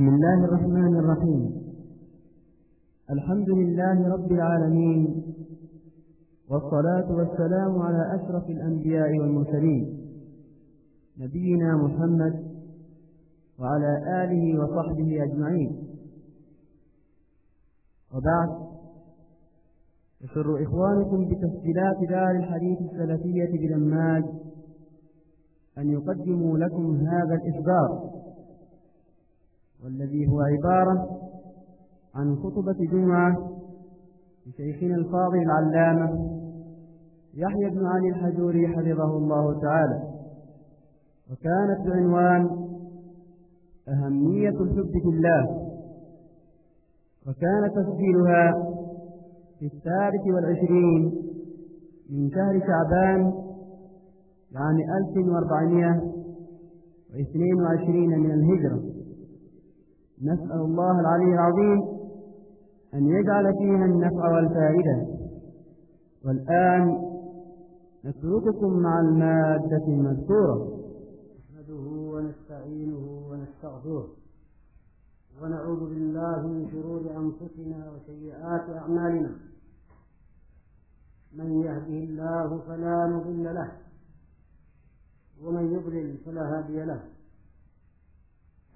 بسم الله الرحمن الرحيم. الحمد لله رب العالمين والصلاة والسلام على أشرف الأنبياء والمرسلين. نبينا محمد وعلى آله وصحبه أجمعين. وبعد يسر إخوانكم بتسجيلات دار الحديث السلفية بلماج أن يقدموا لكم هذا الإصدار والذي هو عبارة عن خطبة جمعة لشيخنا الفاضل العلامة يحيى بن علي الحجوري حفظه الله تعالى. وكانت بعنوان أهمية الحب في الله. وكان تسجيلها في الثالث والعشرين من شهر شعبان لعام 1422 من الهجرة. نسأل الله العلي العظيم أن يجعل فيها النفع والفائدة. والآن نترككم مع المادة المذكورة. نحمده ونستعينه ونستغفره. ونعوذ بالله من شرور أنفسنا وسيئات أعمالنا. من يهده الله فلا مضل له. ومن يضلل فلا هادي له.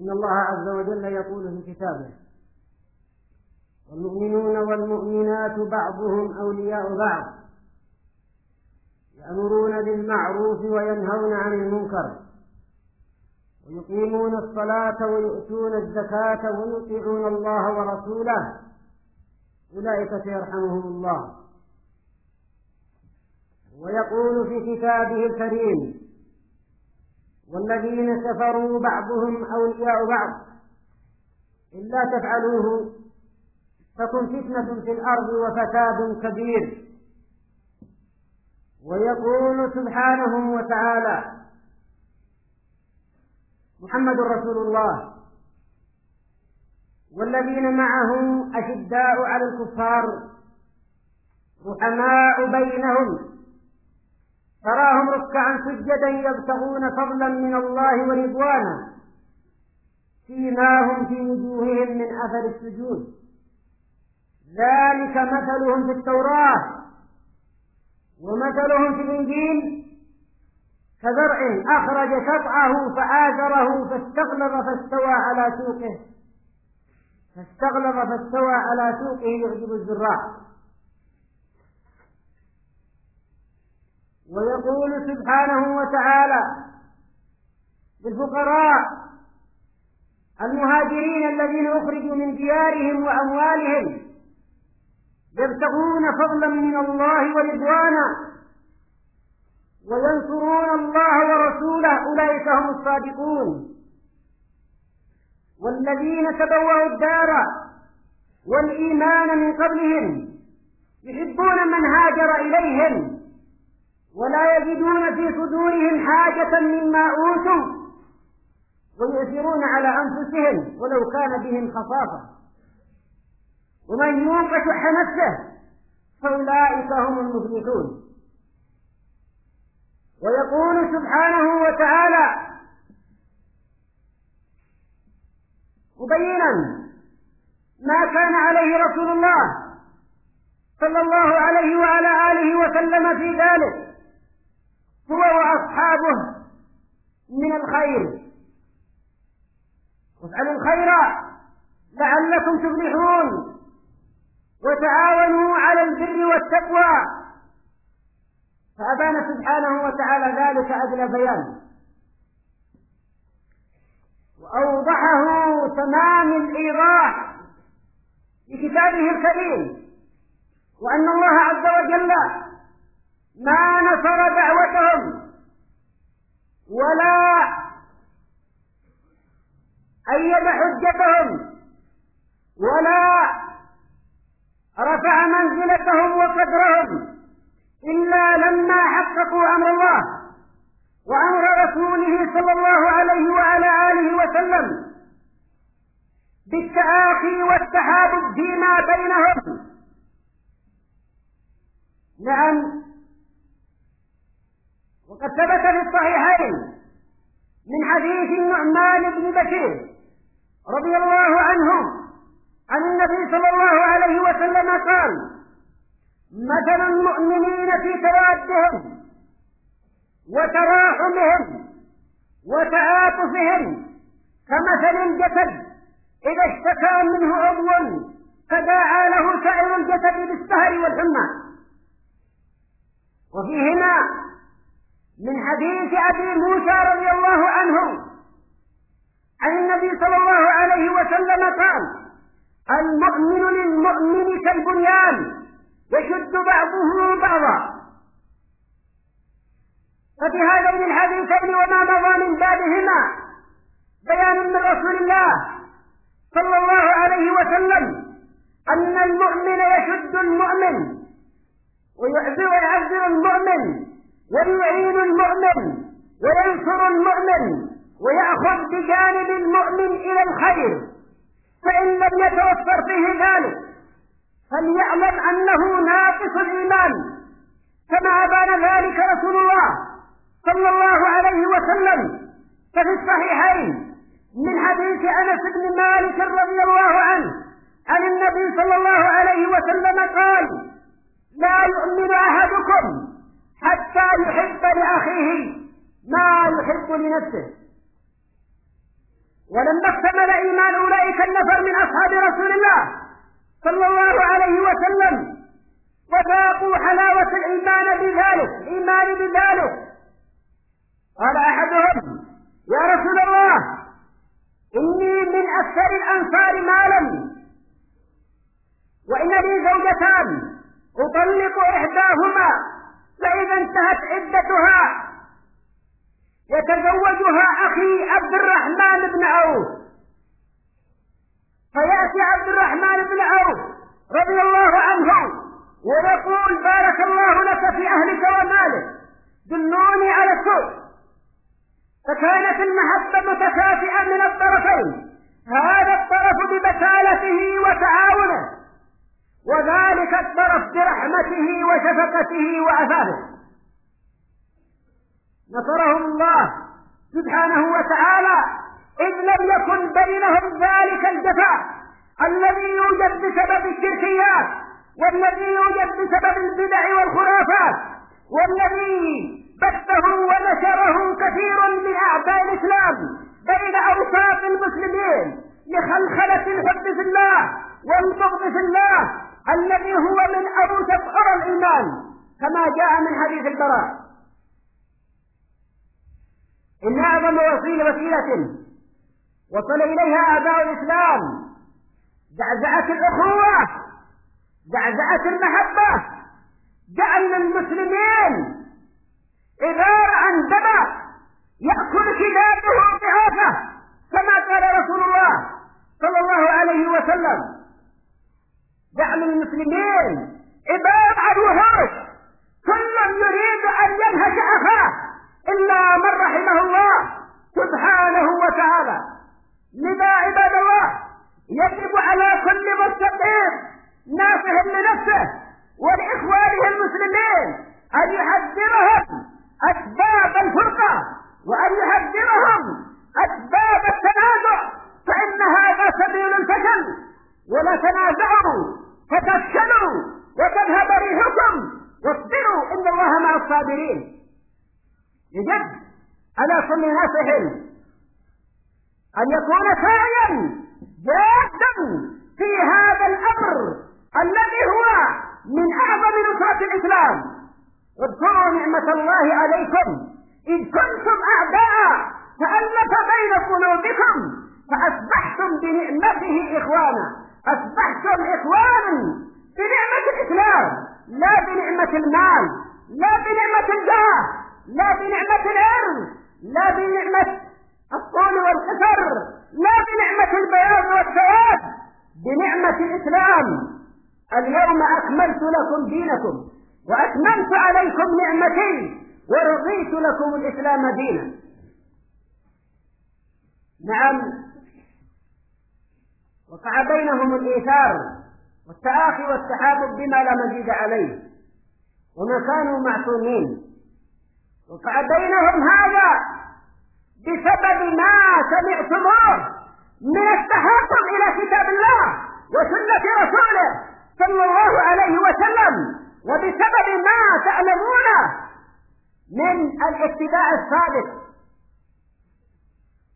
إن الله عز وجل يقول في كتابه والمؤمنون والمؤمنات بعضهم أولياء بعض يأمرون بالمعروف وينهون عن المنكر ويقيمون الصلاة ويؤتون الزكاة ويطيعون الله ورسوله أولئك سيرحمهم الله. ويقول في كتابه الكريم والذين كفروا بعضهم أولياء بعض. إلا تفعلوه تكن فتنة في الأرض وفساد كبير. ويقول سبحانه وتعالى محمد رسول الله والذين معه أشداء على الكفار رحماء بينهم. تراهم ركعا سجدا يبتغون فضلا من الله ورضوانا. فيما هم في وجوههم من أثر السجود. ذلك مثلهم في التوراة ومثلهم في الإنجيل. كزرع أخرج شطعه فآزره فاستغلظ فاستوى على سوقه. فاستغلظ فاستوى على سوقه يعجب الزراع. ويقول سبحانه وتعالى للفقراء المهاجرين الذين أخرجوا من ديارهم وأموالهم يبتغون فضلا من الله ورضوانا وينصرون الله ورسوله أولئك هم الصادقون والذين تبوأوا الدار والإيمان من قبلهم يحبون من هاجر إليهم ولا يجدون في صدورهم حاجة مما أوتوا ويؤثرون على أنفسهم ولو كان بهم خصاصة. ومن يوق شح نفسه فأولئك هم المفلحون. ويقول سبحانه وتعالى مبينا ما كان عليه رسول الله صلى الله عليه وعلى آله وسلم في ذلك. هو وأصحابه من الخير. وافعلوا الخير لعلكم تفلحون. وتعاونوا على البر والتقوى. فأبان سبحانه وتعالى ذلك أجل بيان. وأوضحه تمام الإيضاح في كتابه الكريم. وأن الله عز وجل ما نصر دعوتهم ولا أيد حجتهم ولا رفع منزلتهم وقدرهم إلا لما حققوا أمر الله وأمر رسوله صلى الله عليه وعلى آله وسلم بالتآخي والتحابب فيما بينهم. نعم. وقد ثبت في الصحيحين من حديث النعمان بن بشير رضي الله عنه عن النبي صلى الله عليه وسلم قال مثل المؤمنين في توادهم وتراحمهم وتعاطفهم كمثل الجسد إذا اشتكى منه عضو أبي موسى رضي الله عنه عن النبي صلى الله عليه وسلم قال المؤمن للمؤمن كالبنيان يشد بعضه بعضا. ففي هذين الحديثين وما مضى من بعدهما بيان من رسول الله صلى الله عليه وسلم أن المؤمن يشد المؤمن ويعذر المؤمن ويعين المؤمن. وينصر المؤمن ويأخذ بجانب المؤمن إلى الخير. فإن لم يتوفر فيه ذلك فليعلم أنه ناقص الإيمان. كما أبان ذلك رسول الله صلى الله عليه وسلم. ففي الصحيحين من حديث أنس بن مالك رضي الله عنه عن النبي صلى الله عليه وسلم قال لا يؤمن أحدكم حتى يحب لأخيه ما يحب لنفسه. ولما اكتمل إيمان أولئك النفر من أصحاب رسول الله صلى الله عليه وسلم وذاقوا حلاوة الإيمان بذلك الإيمان بذلك. قال أحدهم يا رسول الله إني من أكثر الأنصار مالا وإن لي زوجتان أطلق إحداهما فإذا انتهت عدتها يتزوجها أخي عبد الرحمن بن عوف. فيأتي عبد الرحمن بن عوف رضي الله عنه ويقول بارك الله لك في أهلك ومالك. دلوني على السوق فكانت المحبة متكافئة من الطرفين. هذا الطرف ببسالته وتعاونه. وذلك الطرف برحمته وشفقته وعفافه نصرهم الله سبحانه وتعالى إذ لم يكن بينهم ذلك الجفاء الذي يوجد بسبب الشركيات والذي يوجد بسبب البدع والخرافات والذي بثه ونشره كثير من أعداء الإسلام بين أوساط المسلمين لخلخلة الحب في الله والبغض في الله الذي هو من أوسط أرى الإيمان كما جاء من حديث البراء. إن أعظم وسيلة. وصل إليها آباء الإسلام. زعزعة الأخوة زعزعة المحبة. جعل المسلمين. عبارة عن دم يأكل كلابه ضعافه كما قال رسول الله صلى الله عليه وسلم. جعل المسلمين. عبارة عن وحوش كل يريد أن ينهش أخاه. إلا من رحمه الله سبحانه وتعالى. لذا عباد الله يجب على كل مستقيم ناصح لنفسه والإخوة أن يحذرهم أسباب الفرقة وأن يحذرهم أسباب التنازع. فإن هذا سبيل الفشل ولا تنازعوا فتفشلوا وتذهب ريحكم. واصبروا إن الله مع الصابرين. يجب على كل ناصح أن يكون سعيا جادا في هذا الأمر الذي هو من أعظم نصرة الإسلام. واذكروا نعمة الله عليكم. إذ كنتم أعداء فألف بين قلوبكم فأصبحتم بنعمته إخوانا. أصبحتم إخوانا بنعمة الإسلام لا بنعمة المال لا بنعمة الجاه. لا بنعمة العلم لا بنعمة الطول والقصر لا بنعمة البياض والسواد بنعمة الإسلام. اليوم أكملت لكم دينكم وأتممت عليكم نعمتي ورضيت لكم الإسلام دينا. نعم. وقع بينهم الإيثار والتآخي والتحابب بما لا مزيد عليه وما كانوا معصومين. وقع بينهم هذا بسبب ما سمعتموه من التحاكم إلى كتاب الله وسنة رسوله صلى الله عليه وسلم وبسبب ما تعلمونه من الاتباع الصادق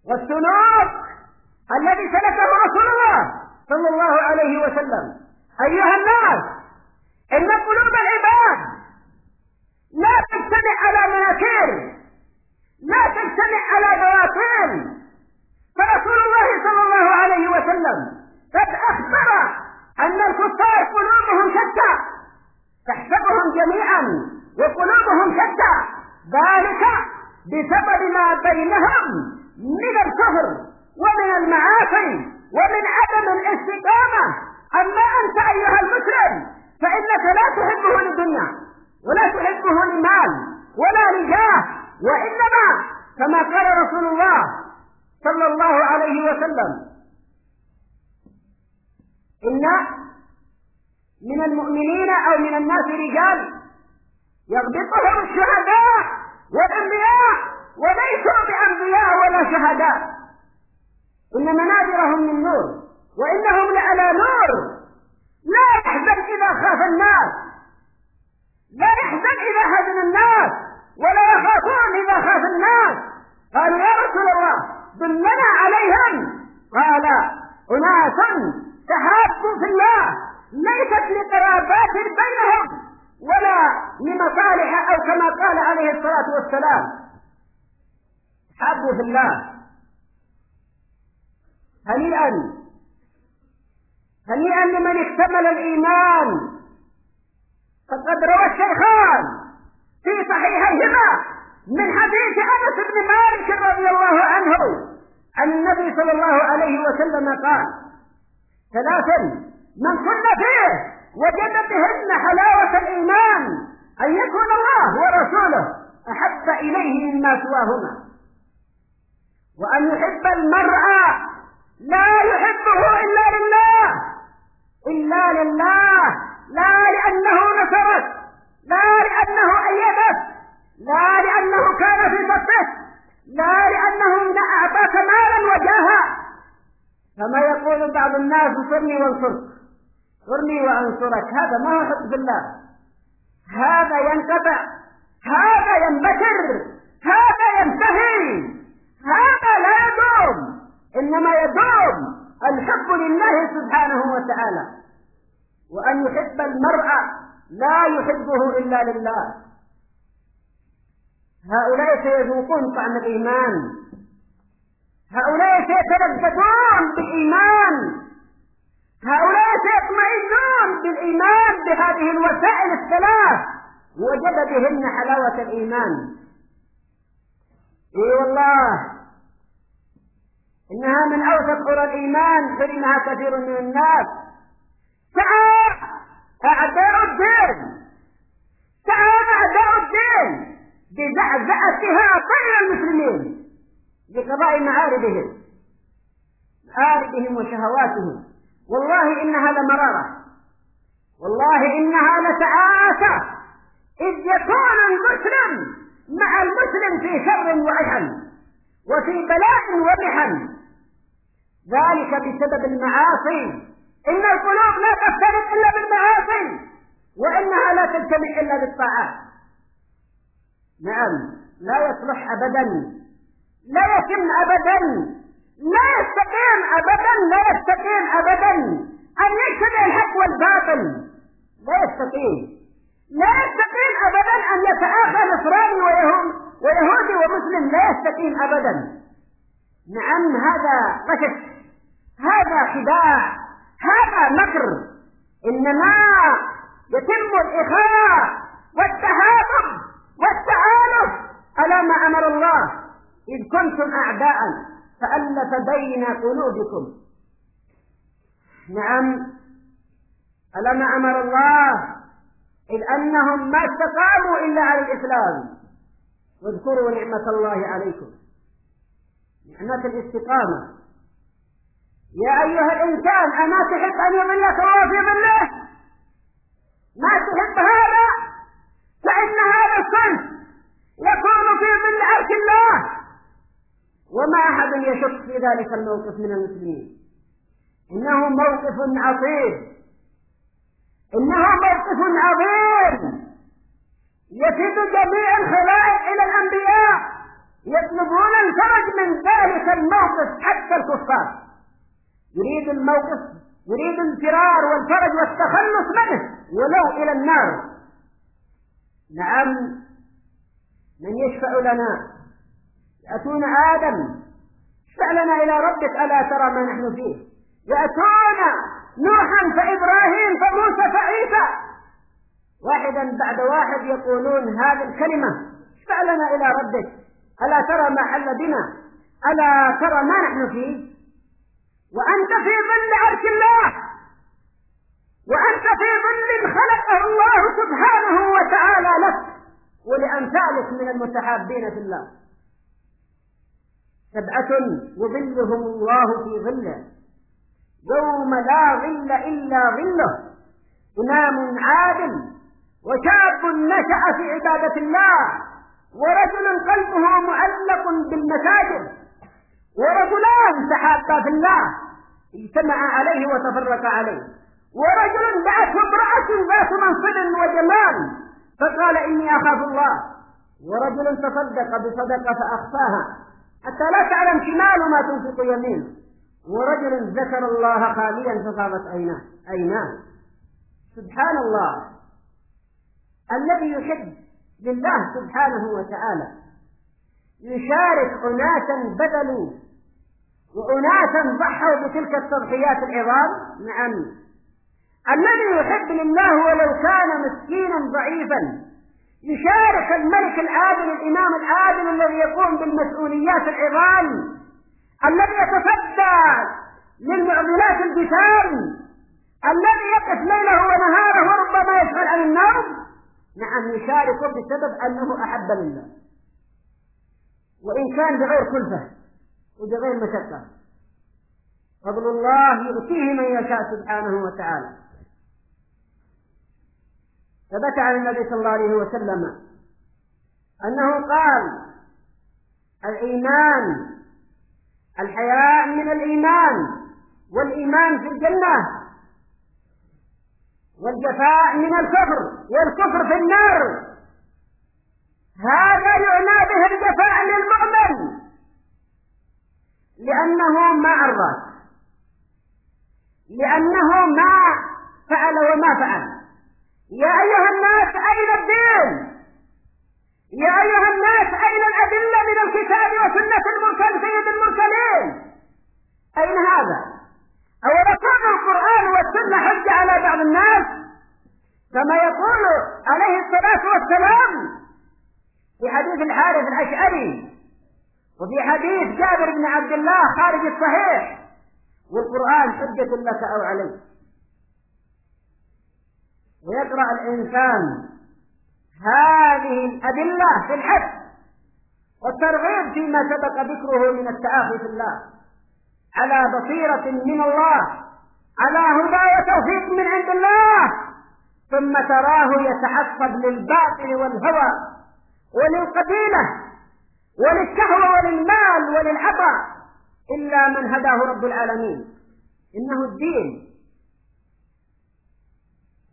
والسلوك الذي سلكه رسول الله صلى الله عليه وسلم. أيها الناس إن قلوب العباد لا تجتمع على مناكير. لا تجتمع على بواطن فرسول الله صلى الله عليه وسلم قد أخبر أن الكفار قلوبهم شتى. تحسبهم جميعا وقلوبهم شتى. ذلك بسبب ما بينهم من الكفر ومن المعاصي ومن عدم الاستقامة. أما أنت أيها المسلم فإنك لا تحبه للدنيا ولا تحبه للمال. وإنما كما قال رسول الله صلى الله عليه وسلم إن من المؤمنين أو من الناس رجال يغبطهم الشهداء والأنبياء وليسوا بأنبياء ولا شهداء. إن منابرهم من نور وإنهم لعلى نور. لا يحزن إذا خاف الناس. لا يحزن إذا حزن الناس. ولا يخافون إذا خاف الناس. قالوا يا رسول الله دلنا عليهم. قال أناس تحابوا في الله ليست لقرابات بينهم ولا لمصالح أو كما قال عليه الصلاة والسلام. حبوا في الله. هنيئا هنيئا لمن اكتمل الإيمان. فقد روى الشيخان. في صحيحيهما من حديث أنس بن مالك رضي الله عنه عن النبي صلى الله عليه وسلم قال ثلاث من كن فيه وجد بهن حلاوة الإيمان أن يكون الله ورسوله أحب إليه مما سواهما. وأن يحب المرء لا يحبه إلا لله إلا لله لا لأنه نصرت. لا لأنه أيدت لا لأنه كان في صفه لا لأنه أعطاك مالا وجاها. كما يقول بعض الناس صرني وانصرك صرني وأنصرك. هذا ما هو حب الله هذا ينقطع هذا ينبتر هذا ينتهي هذا لا يدوم إنما يدوم الحب لله سبحانه وتعالى. وأن يحب المرء لا يحبه إلا لله. هؤلاء سيذوقون طعم الإيمان. هؤلاء سيتلذذون بالإيمان. هؤلاء سيطمئنون بالإيمان بهذه الوسائل الثلاث. وجد بهن حلاوة الإيمان. إي والله إنها من أوثق قرى الإيمان فانها كثير من الناس. تعال اعداء الدين. تعال اعداء الدين. بزعزعتها كل المسلمين. لقضاء معارضهم. معارضهم وشهواتهم. والله انها لمراره والله انها لتعاسه إذ يكون المسلم مع المسلم في شر وعحن وفي بلاء ومحن ذلك بسبب المعاصي. إن القلوب لا تختلف إلا بالمعاصي وإنها لا تجتمع إلا بالطاعات نعم لا يصلح أبدا. لا يتم أبدا. لا يستقيم أبدا لا يستقيم أبدا. أن يجتمع الحق والباطل. لا يستقيم. لا يستقيم أبدا أن يتآخى نصراني ويهودي ومسلم. لا يستقيم أبدا. نعم هذا غشش. هذا خداع. هذا مكر. إنما يتم الإخاء والتهاطف والتعالف على ما أمر الله؟ إذ كنتم أعداء فألف بين قلوبكم. نعم. ألا ما أمر الله؟ إذ أنهم ما استقاموا إلا على الإسلام. واذكروا نعمة الله عليكم. نعمة الاستقامة. يا أيها الإنسان أما تحب أن يضلك الله في ظله؟ ما تحب هذا؟ فإن هذا الصنف يكون في ظل عرش الله. وما أحد يشك في ذلك الموقف من المسلمين. إنه موقف عصيب إنه موقف عظيم. يفيد جميع الخلائق إلى الأنبياء. يطلبون الفرج من ذلك الموقف حتى الكفار. يريد الموقف يريد الفرار والفرج والتخلص منه ولو إلى النار. نعم من يشفع لنا؟ يأتون آدم. اشفع لنا إلى ربك ألا ترى ما نحن فيه؟ يأتون نوحا فإبراهيم فموسى فعيسى. واحدا بعد واحد يقولون هذه الكلمة. اشفع لنا إلى ربك. ألا ترى ما حل بنا؟ ألا ترى ما نحن فيه؟ وأنت في ظل عرش الله. وأنت في ظل خلقه الله سبحانه وتعالى لك ولأمثالك من المتحابين في الله. سبعة يظلهم الله في ظله. يوم لا ظل إلا ظله. إمام عادل وشاب نشأ في عبادة الله. ورجل قلبه معلق بالمساجد. ورجلان تحابا في الله. اجتمع عليه وتفرق عليه. ورجل دعته امرأة ذات منصب وجمال فقال إني أخاف الله. ورجل تصدق بصدقة فأخفاها. حتى لا تعلم شمال ما تنفق يمينه ورجل ذكر الله خاليا فصابت عيناه. عيناه. سبحان الله. الذي يحب لله سبحانه وتعالى. يشارك أناسا بذلوا وأناسا ضحوا بتلك التضحيات العظام. نعم. الذي يحب لله ولو كان مسكينا ضعيفا. يشارك الملك العادل الإمام العادل الذي يقوم بالمسؤوليات العظام. الذي يتصدى للمعضلات الجسام الذي يقف ليله ونهاره وربما يشغل عن النوم. نعم يشارك بسبب أنه أحب لله. وإن كان بغير كلفة. وبغير مشقة. فضل الله يؤتيه من يشاء سبحانه وتعالى. ثبت عن النبي صلى الله عليه وسلم أنه قال الإيمان الحياء من الإيمان والإيمان في الجنة والجفاء من الكفر والكفر في النار. هذا يعنى به الجفاء للمؤمن لأنه ما عرض لأنه ما فعل وما فعل. يا أيها الناس أين الدين؟ يا أيها الناس أين الأدلة من الكتاب وسنة المرسل سيد المرسلين؟ أين هذا؟ أو يكون القرآن والسنة حجة على بعض الناس؟ كما يقول عليه الصلاة والسلام في حديث الحارث الأشعري وفي حديث جابر بن عبد الله خارج الصحيح والقرآن حجة لك أو عليك. ويقرأ الإنسان هذه الأدلة في الحد والترغيب فيما سبق ذكره من التآخي في الله على بصيرة من الله على هدى وتوفيق من عند الله ثم تراه يتعصب للباطل والهوى وللقبيلة. وللشهوة وللمال وللعطاء إلا من هداه رب العالمين. إنه الدين.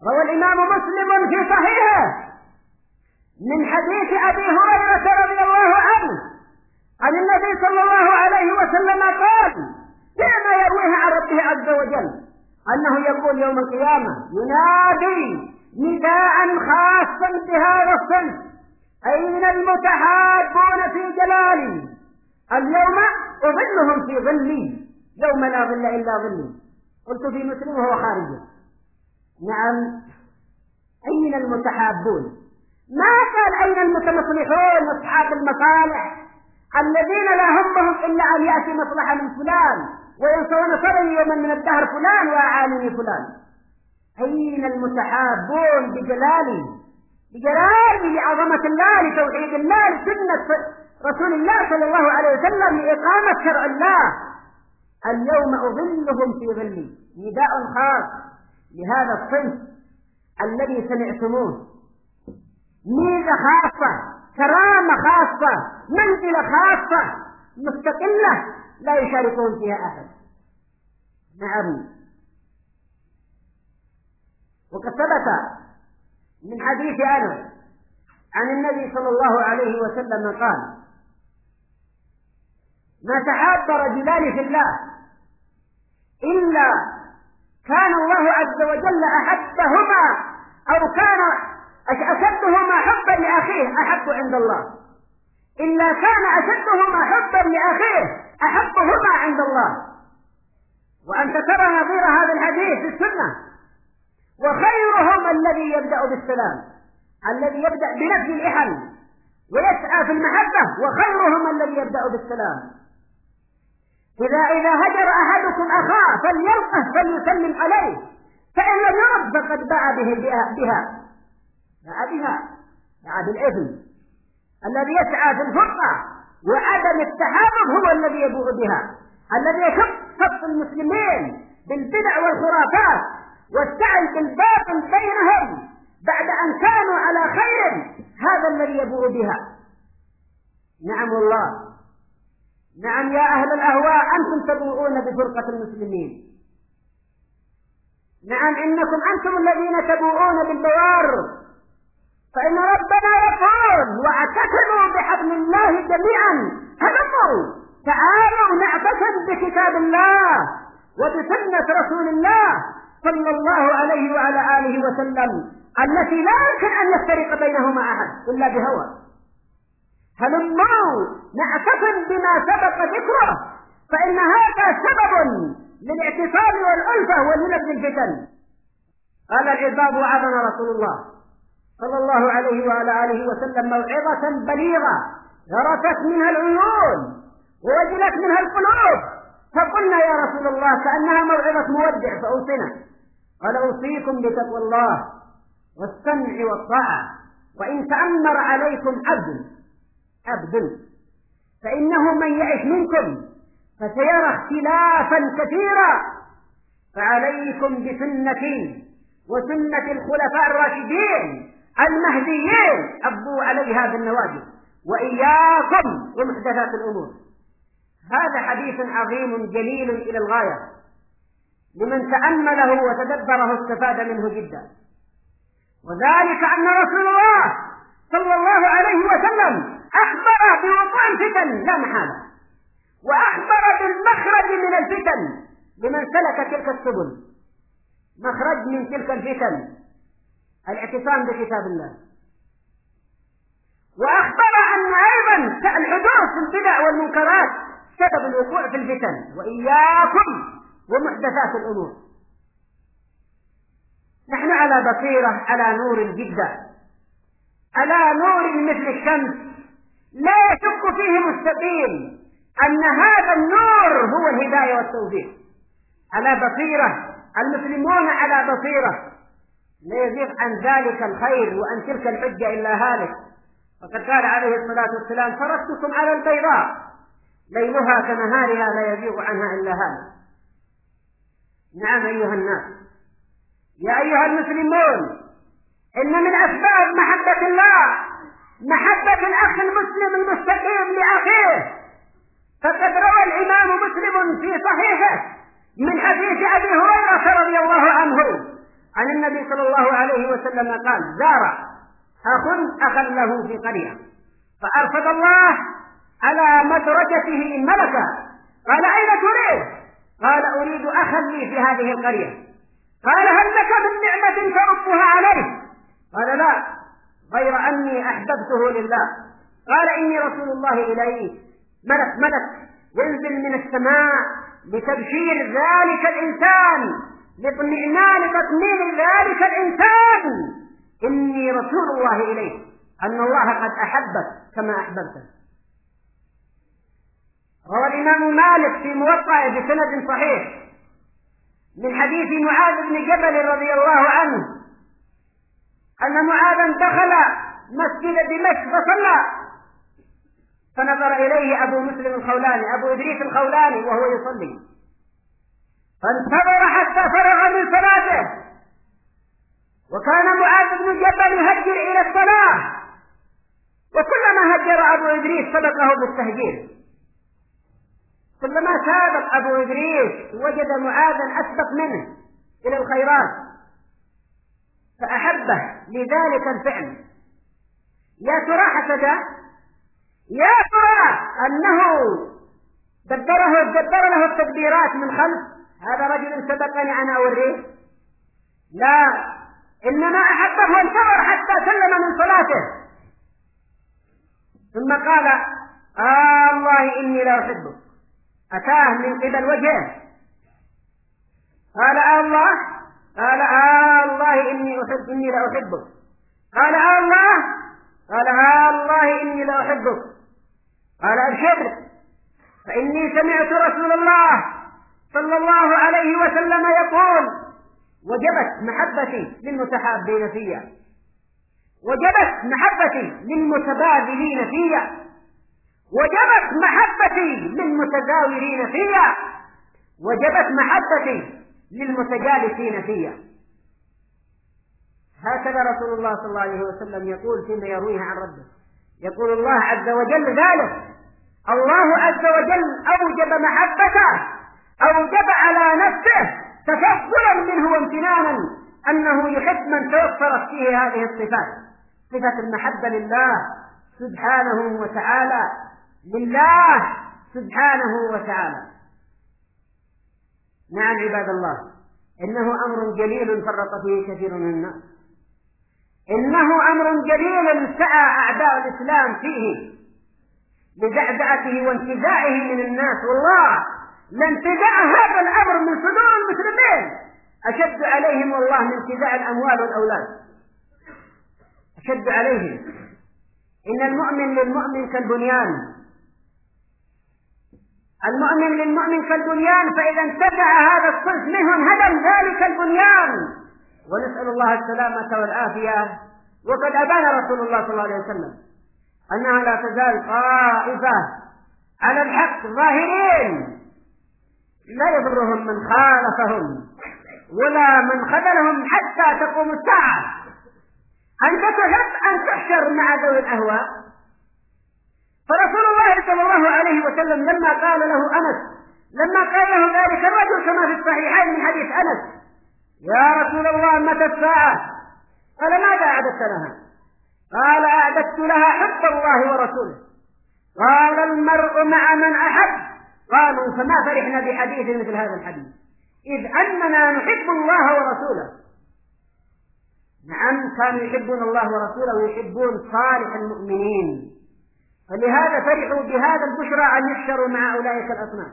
روى الإمام مسلم في صحيحه من حديث أبي هريرة رضي الله عنه عن النبي صلى الله عليه وسلم قال فيما يرويه عن ربه عز وجل؟ أنه يقول يوم القيامة ينادي نداء خاصا بهذا الصنف. أين المتحابون في جلالي؟ اليوم أظلهم في ظلي. يوم لا ظل إلا ظلي. قلت في مسلم وهو خارجه نعم. أين المتحابون؟ ما قال أين المتمصلحون أصحاب المصالح؟ الذين لا همهم إلا أن يأتي مصلحة من فلان وينسون صلي يوما من الدهر فلان وأعانني فلان. أين المتحابون بجلالي؟ بجلالي لعظمة الله لتوحيد الله لسنة رسول الله صلى الله عليه وسلم لإقامة شرع الله. اليوم أظلهم في ظلي. نداء خاص لهذا الصنف الذي سمعتموه. ميزة خاصة كرامة خاصة منزلة خاصة مستقلة لا يشاركهم فيها أحد. نعم. وقد ثبت من حديث أنس عن النبي صلى الله عليه وسلم قال ما تحاب رجلان في الله إلا كان الله عز وجل أحبهما أو كان أشدهما حبا لأخيه أحب عند الله. إلا كان أشدهما حبا لأخيه أحبهما عند الله. وأنت ترى نظير هذا الحديث في السنة. وخيرهما الذي يبدأ بالسلام الذي يبدأ بنفي الإحن ويسعى في المحبة وخيرهما الذي يبدأ بالسلام. إذا إذا هجر أحدكم أخاه فليلقه فليسلم عليه فإن لم يرد فقد باع به بها باع بها باع بالإثم. الذي يسعى في الفرقة وعدم التحابب هو الذي يبوء بها الذي يشق صف المسلمين بالبدع والخرافات. والسعي بالباطل بينهم بعد أن كانوا على خير هذا الذي يبوء بها. نعم الله. نعم يا أهل الأهواء أنتم تبوؤون بفرقة المسلمين. نعم إنكم أنتم الذين تبوؤون بالبوار فإن ربنا يقول واعتصموا بحبل الله جميعا. هلموا تعالوا نعتصم بكتاب الله وبسنة رسول الله. صلى الله عليه وعلى آله وسلم التي لا يمكن أن يفترق بينهما أحد إلا بهوى. هلموا نعتصم بما سبق ذكره فإن هذا سبب للاعتصام والألفة ولنبذ الفتن قال العباد وعظنا رسول الله صلى الله عليه وعلى آله وسلم موعظة بليغة غرست منها العيون ووجلت منها القلوب. فقلنا يا رسول الله كأنها موعظة مودع فأوصنا. قال أوصيكم بتقوى الله والسمع والطاعة وإن تأمر عليكم عبد عبد فإنه من يعش منكم فسيرى اختلافا كثيرا فعليكم بسنتي وسنة الخلفاء الراشدين المهديين أبوا عليها بالنواجذ وإياكم ومحدثات الأمور. هذا حديث عظيم جليل إلى الغاية. لمن تأمله وتدبره استفاد منه جدا. وذلك أن رسول الله صلى الله عليه وسلم أخبر بوقوع الفتن لا محالة وأخبر بالمخرج من الفتن لمن سلك تلك السبل. مخرج من تلك الفتن الاعتصام بكتاب الله. وأخبر أن أيضا الحدوث في البدع والمنكرات سبب الوقوع في الفتن. وإياكم ومحدثات الأمور. نحن على بصيرة على نور جدا على نور مثل الشمس. لا يشك فيه مستقيم أن هذا النور هو الهداية والتوفيق على بصيرة المسلمون على بصيرة. لا يزيغ عن ذلك الخير وعن تلك الحجة إلا هالك. فقد قال عليه الصلاة والسلام تركتكم على البيضاء. ليلها كنهارها لا يزيغ عنها إلا هالك. نعم أيها الناس يا أيها المسلمون إن من أسباب محبة الله محبة الأخ المسلم المستقيم لأخيه فقد روى الإمام مسلم في صحيحه من حديث أبي هريرة رضي الله عنه عن النبي صلى الله عليه وسلم قال زار أخ أخا له في قرية فأرصد الله على مدرجته ملكا قال أين تريد؟ قال أريد أخا لي في هذه القرية. قال هل لك من نعمة تردها عليه؟ قال لا غير أني أحببته لله. قال إني رسول الله إليه ملك ملك ينزل من السماء لتبشير ذلك الإنسان لاطمئنان تطمين ذلك الإنسان. إني رسول الله إليه أن الله قد أحبك كما أحببته. روى الإمام مالك في موطأ بسند صحيح من حديث معاذ بن جبل رضي الله عنه أن معاذا دخل مسجد دمشق فصلى فنظر إليه أبو مسلم الخولاني أبو إدريس الخولاني وهو يصلي. فانتظر حتى فرغ من صلاته. وكان معاذ بن جبل يهجر إلى الصلاة. وكلما هجر أبو إدريس سبقه بالتهجير. كلما سابق أبو إدريس وجد معاذا أسبق منه إلى الخيرات فأحبه لذلك الفعل. يا ترى حسده يا ترى أنه دبره دبر له التدبيرات من خلف؟ هذا رجل سبقني أنا أوريه. لا إنما أحبه وانتظر حتى سلم من صلاته. ثم قال آه الله إني لا أحبك. أتاه من قبل وجهه. قال آه الله قال آه الله إني أحب إني لا أحبك. قال آه الله قال آه الله إني لا أحبك. قال أبشر فإني سمعت رسول الله صلى الله عليه وسلم يقول وجبت محبتي للمتحابين فيا. وجبت محبتي للمتبادلين فيا. وجبت محبتي للمتزاورين فيا. وجبت محبتي للمتجالسين فيا. هكذا رسول الله صلى الله عليه وسلم يقول فيما يرويه عن ربه. يقول الله عز وجل ذلك الله عز وجل أوجب محبته أوجب على نفسه تفضلا منه وامتنانا أنه يحب من توفرت فيه هذه الصفات. صفة المحبة لله سبحانه وتعالى لله سبحانه وتعالى. نعم عباد الله إنه أمر جليل فرط فيه كثير من الناس. إنه أمر جليل سعى أعداء الإسلام فيه لزعزعته وانتزاعه من الناس. والله لانتزاع هذا الأمر من صدور المسلمين أشد عليهم والله من انتزاع الأموال والأولاد. أشد عليهم. إن المؤمن للمؤمن كالبنيان. المؤمن للمؤمن كالبنيان فإذا انتزع هذا الصنف منهم هدم ذلك البنيان ونسأل الله السلامة والعافية. وقد أبان رسول الله صلى الله عليه وسلم أنها لا تزال طائفة على الحق ظاهرين. لا يضرهم من خالفهم ولا من خذلهم حتى تقوم الساعة. أنت تحب أن تحشر مع ذوي الأهواء. فرسول الله صلى الله عليه وسلم لما قال له أنس لما قال له ذلك الرجل كما في الصحيحين من حديث أنس يا رسول الله متى الساعة؟ قال ماذا أعددت لها؟ قال أعددت لها حب الله ورسوله. قال المرء مع من أحب. قالوا فما فرحنا بحديث مثل هذا الحديث. إذ أننا نحب الله ورسوله. نعم كانوا يحبون الله ورسوله ويحبون صالح المؤمنين. فلهذا فرحوا بهذا البشرى أن يحشروا مع أولئك الأصنام.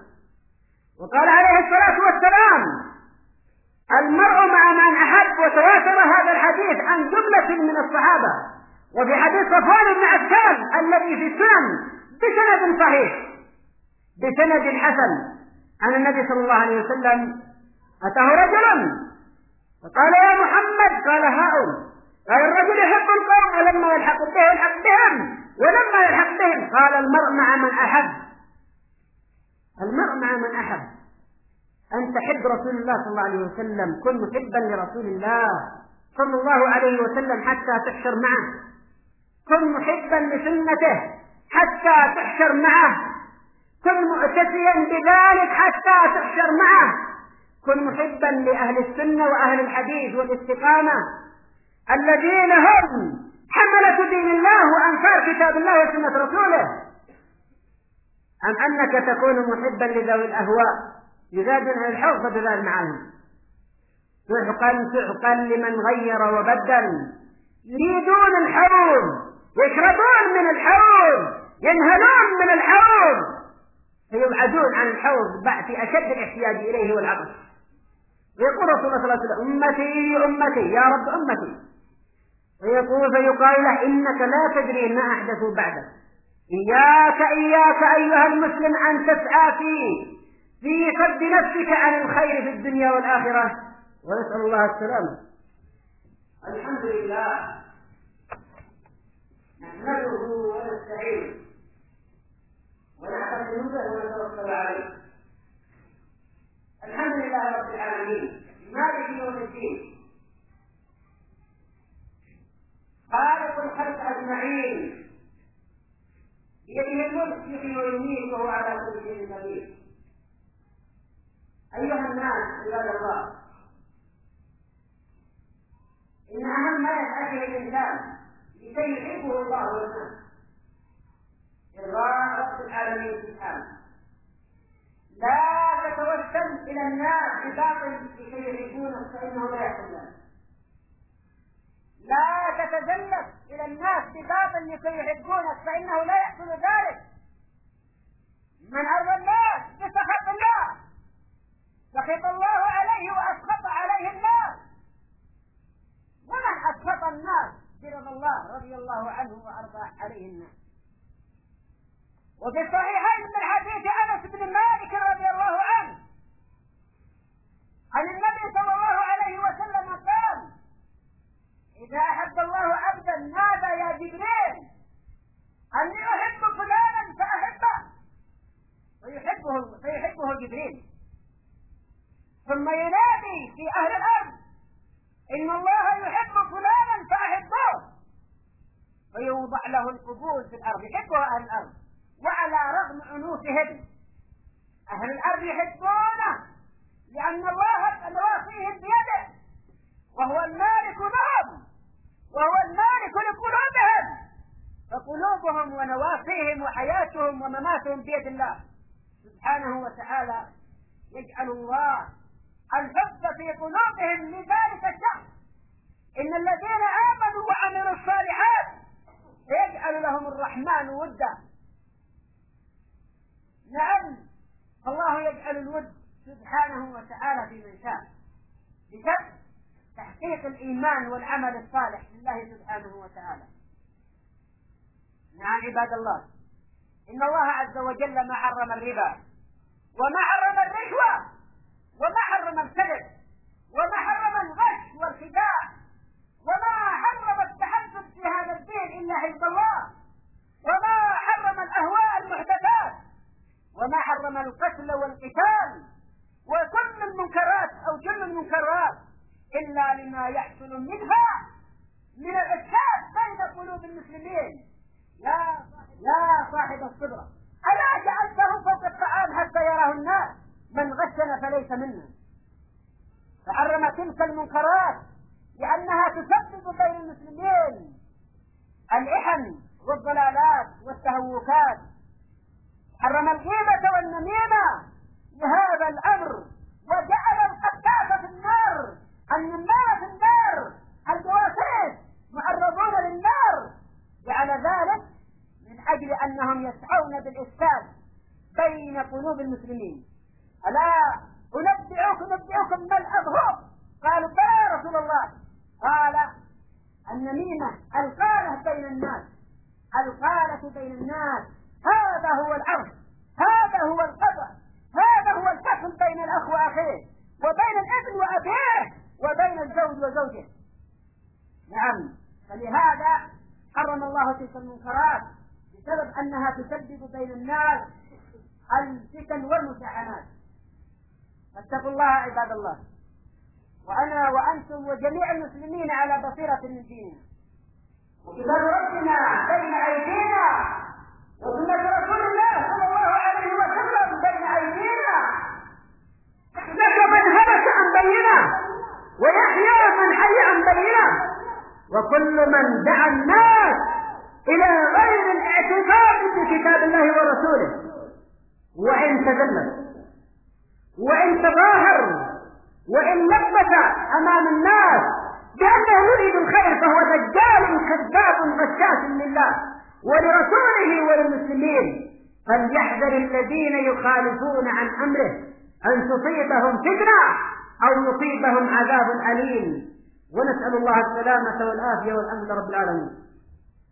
وقال عليه الصلاة والسلام المرء مع من أحب وتواتر هذا الحديث عن جملة من الصحابة وفي حديث صفوان بن عسان الذي في السنن بسند صحيح بسند حسن عن النبي صلى الله عليه وسلم أتاه رجل فقال يا محمد قال هؤلاء الرجل يحب القوم ولما يلحق به يلحق بهم. ولما يلحق بهم قال المرء مع من أحب. المرء مع من أحب. أن تحب رسول الله صلى الله عليه وسلم. كن محبا لرسول الله صلى الله عليه وسلم حتى تحشر معه. كن محبا لسنته حتى تحشر معه. كن مؤتسيا بذلك حتى تحشر معه. كن محبا لأهل السنة وأهل الحديث والاستقامة. الذين هم حملة دين الله وأنصار كتاب الله وسنة رسوله. أم أنك تكون محبا لذوي الأهواء يزادون عن الحوض فبذل معهم. سحقا سحقا لمن غير وبدل. يريدون الحوض يشربون من الحوض ينهلون من الحوض. فيبعدون عن الحوض في أشد الاحتياج إليه والعطش. ويقول رسول الله صلى الله عليه وسلم أمتي أمتي يا رب أمتي. فيقول فيقال له إنك لا تدري ما أحدثوا بعدك. إياك إياك أيها المسلم أن تسعى في في صد نفسك عن الخير في الدنيا والآخرة. ونسأل الله السلامة. الحمد لله. نحمده ونستعينه ونعتقد به ونتوكل عليه. الحمد لله رب العالمين. مالك يوم الدين. خالق الخلق أجمعين. بيده الملك يحيي ويميت وهو على كل شيء قدير. أيها الناس عباد الله إن أهم ما يسعى الانسان لكي يحبه الله والناس. إرضاء رب العالمين سبحانه. لا تتوسل إلى الناس بباطل لكي يحبونك فإنه لا ذلك لا تتزلف إلى الناس بباطل لكي يحبونك فإنه لا يحصل ذلك. من أرضى الناس بسخط الله سخط الله عليه وأسخط عليه الناس. ومن أسخط الناس برضا الله رضي الله عنه وأرضى عليه الناس. وفي الصحيحين من حديث أنس بن مالك رضي الله عنه عن النبي صلى الله إذا أحب الله عبدا نادى يا جبريل؟ أني أحب فلانا فأحبه. فيحبه فيحبه جبريل. ثم ينادي في أهل الأرض إن الله يحب فلانا فأحبه. فيوضع له القبول في الأرض يحبه أهل الأرض. وعلى رغم عنوفهم أهل الأرض يحبونه لأن الله نواصيهم بيده وهو المالك لهم وهو المالك لقلوبهم فقلوبهم ونواصيهم وحياتهم ومماتهم بيد الله. سبحانه وتعالى يجعل الله الحب في قلوبهم لذلك الشخص إن الذين آمنوا وعملوا الصالحات يجعل لهم الرحمن ودا. نعم الله يجعل الود سبحانه وتعالى في من شاء. بشرط تحقيق الإيمان والعمل الصالح لله سبحانه وتعالى. نعم عباد الله. إن الله عز وجل ما حرم الربا وما حرم الرشوة وما حرم الكذب وما حرم الغش والخداع وما حرم التحدث في هذا الدين إلا حزب الله وما حرم الأهواء المحدثات وما حرم القتل والقتال وكل المنكرات أو كل المنكرات. إلا لما يحصل منها من الافساد بين قلوب المسلمين. يا يا صاحب الصبرة ألا جعلته فوق الطعام حتى يراه الناس؟ من غشنا فليس منا. فحرم تلك المنكرات لأنها تسبب بين المسلمين الإحن والضلالات والتهوكات. حرم الغيبة والنميمة لهذا الأمر وجعل القتاف النمامة في النار الجواسيس معرضون للنار. جعل ذلك من أجل أنهم يسعون بالإفساد بين قلوب المسلمين. ألا أنبئكم أنبئكم ما الأظهر قالوا يا رسول الله. قال النميمة القالة بين الناس. القالة بين الناس. هذا هو العرض هذا هو القطع هذا هو الفصل بين الأخ وأخيه وبين الابن وأبيه. وبين الزوج وزوجه. نعم. فلهذا حرم الله تلك المنكرات بسبب أنها تسبب بين الناس الفتن والمساحنات فاتقوا الله عباد الله. وأنا وأنتم وجميع المسلمين على بصيرة من ديننا. وكتاب ربنا بين أيدينا وسنة رسول الله صلى الله عليه وسلم بين أيدينا. لك من هلك عن بينه ويحيى من حي عن بينه وكل من دعا الناس إلى غير الاعتقاد بكتاب الله ورسوله. وإن تذلل وإن تظاهر وإن لبس أمام الناس بأنه يريد الخير فهو دجال كذاب غشاش لله ولرسوله وللمسلمين. فليحذر الذين يخالفون عن أمره أن تصيبهم فتنة. أو يصيبهم عذاب أليم. ونسأل الله السلامة والعافية والأمن رب العالمين.